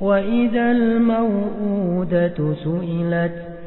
وإذا الموءودة سئلت